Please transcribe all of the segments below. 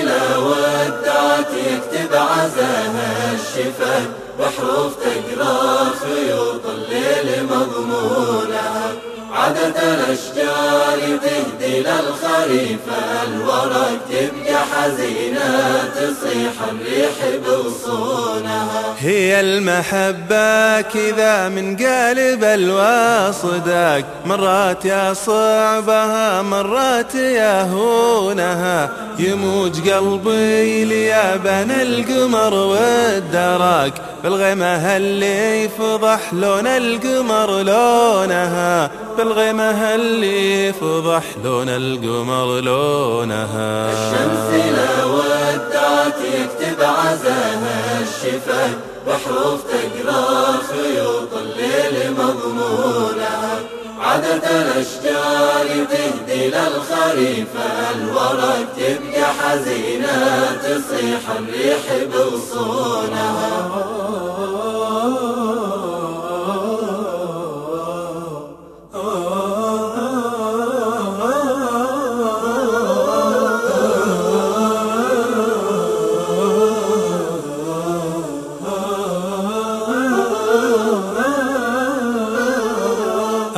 إلى ودعت يكتب عزاها الشفا بحروف تقرأ خيوط الليل مضمونها عدد الأشجار تهدي للخريف الورق تبقى حزينة تصيح الريح بوصونها هي المحبة كذا من قلب الواصدك مرات يا صعبها مرات يا هونها. يموج قلبي ليابن القمر والدرك بالغيمة اللي يفضح لون القمر لونها. بالغيمة اللي يفضح لون القمر لونها. الشمس لا ودعت يكتب عزاها بحروف تقرأ خيوط الليل مضمونها عادة الأشجار تهدي للخريف الورق تبقى حزينة تصيح الريح بغصونها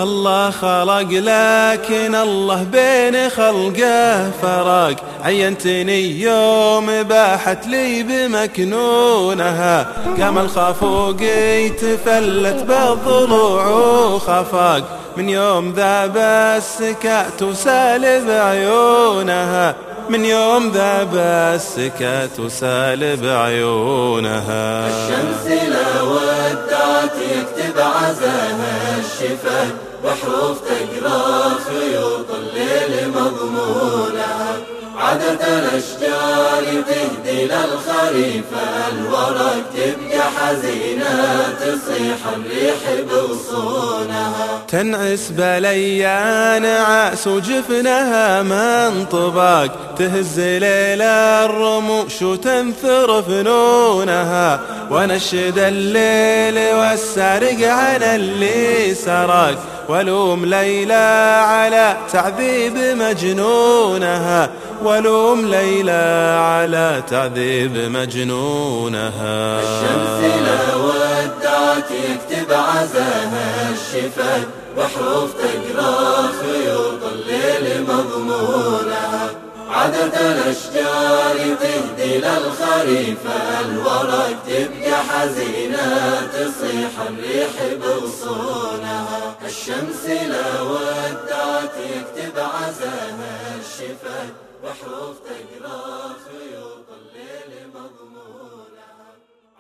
الله خلق لكن الله بين خلقه فرق. عينتني يوم باحت لي بمكنونها. قام الخافوق يتفلت بالضلوع وخفاق من يوم ذاب السكات وسالب عيونها. من يوم ذاب السكات وسالب عيونها. الشمس لا ودعت يكتب عزاها الشفا بحروف تقرا خيوط الليل مضمونها عادة الأشجار تهدي للخريف الورق تبقى حزينة تصيح الريح بغصونها تنعس بليان عاس وجفنها من طباق تهز ليل الرموش وتنثر فنونها. ونشد الليل والسارق عن اللي سرق ولوم ليلى على تعذيب مجنونها. ولوم ليلى على تعذيب مجنونها. الشمس لا ودعت يكتب عزاها الشفا بحروف تقرأ خيوط الليل مضمونها. عادة الأشجار تهدي للخريف الورق تبقى حزينة تصيح الريح بغصونها الشمس لا ودعت يكتب عزاها الشفاه وحروف تقرا خيوط الليل مضمونها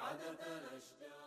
عدد الأشجار.